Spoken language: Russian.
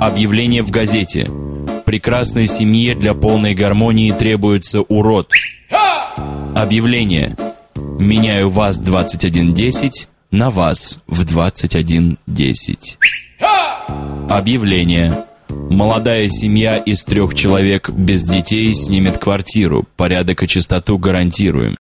Объявление в газете. Прекрасной семье для полной гармонии требуется урод. Объявление. Меняю вас 2110 на вас в 2110. Объявление. Молодая семья из трех человек без детей снимет квартиру. Порядок и чистоту гарантируем.